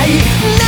vai.